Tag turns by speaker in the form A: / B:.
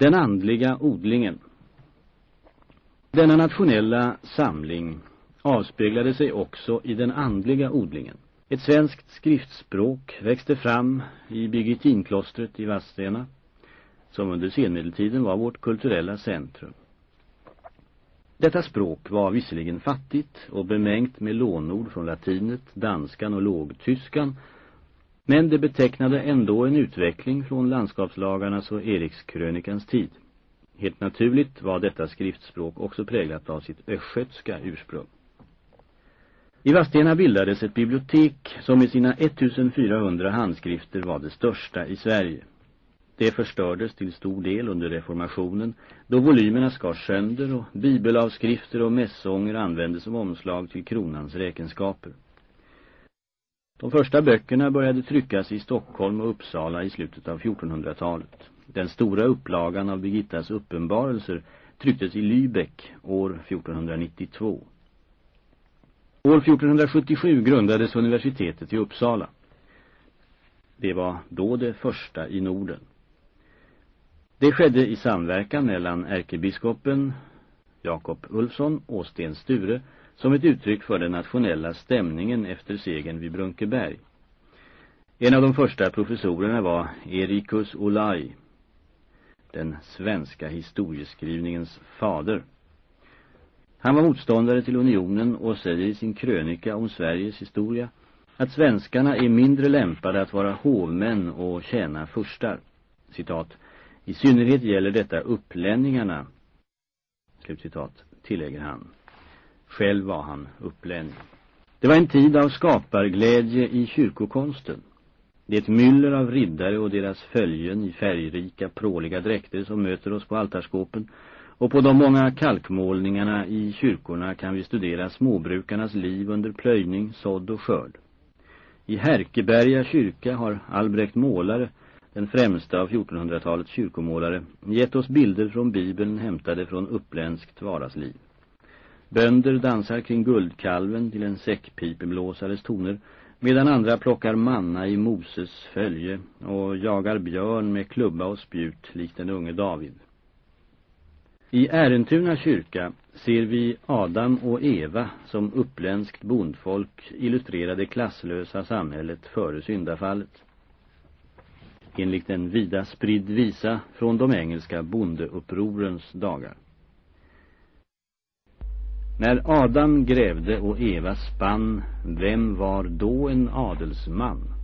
A: Den andliga odlingen Denna nationella samling avspeglade sig också i den andliga odlingen. Ett svenskt skriftspråk växte fram i Birgittinklostret i Vadstena, som under senmedeltiden var vårt kulturella centrum. Detta språk var visserligen fattigt och bemängt med lånord från latinet, danskan och lågtyskan, men det betecknade ändå en utveckling från landskapslagarnas och Erikskrönikans tid. Helt naturligt var detta skriftspråk också präglat av sitt östgötska ursprung. I Vadstena bildades ett bibliotek som med sina 1400 handskrifter var det största i Sverige. Det förstördes till stor del under reformationen då volymerna skars sönder och bibelavskrifter och mässånger användes som omslag till kronans räkenskaper. De första böckerna började tryckas i Stockholm och Uppsala i slutet av 1400-talet. Den stora upplagan av Birgittas uppenbarelser trycktes i Lübeck år 1492. År 1477 grundades universitetet i Uppsala. Det var då det första i Norden. Det skedde i samverkan mellan ärkebiskopen Jakob Ulfsson och Sten Sture som ett uttryck för den nationella stämningen efter segern vid Brunkeberg. En av de första professorerna var Erikus Olai, den svenska historieskrivningens fader. Han var motståndare till unionen och säger i sin krönika om Sveriges historia att svenskarna är mindre lämpade att vara hovmän och tjäna furstar. Citat. I synnerhet gäller detta upplänningarna. Slutcitat, tillägger han. Själv var han upplänning. Det var en tid av skaparglädje i kyrkokonsten. Det är ett myller av riddare och deras följen i färgrika, pråliga dräkter som möter oss på altarskåpen och på de många kalkmålningarna i kyrkorna kan vi studera småbrukarnas liv under plöjning, sådd och skörd. I Härkeberga kyrka har Albrecht Målare, den främsta av 1400-talets kyrkomålare, gett oss bilder från Bibeln hämtade från uppländskt vardagsliv. Bönder dansar kring guldkalven till en säckpipeblåsares toner, medan andra plockar manna i Moses följe och jagar björn med klubba och spjut likt den unge David. I Ärentuna kyrka ser vi Adam och Eva som uppländskt bondfolk illustrera det klasslösa samhället före syndafallet. Enligt en vida spridd visa från de engelska bondeupprorens dagar. När Adam grävde och Eva spann, vem var då en adelsman?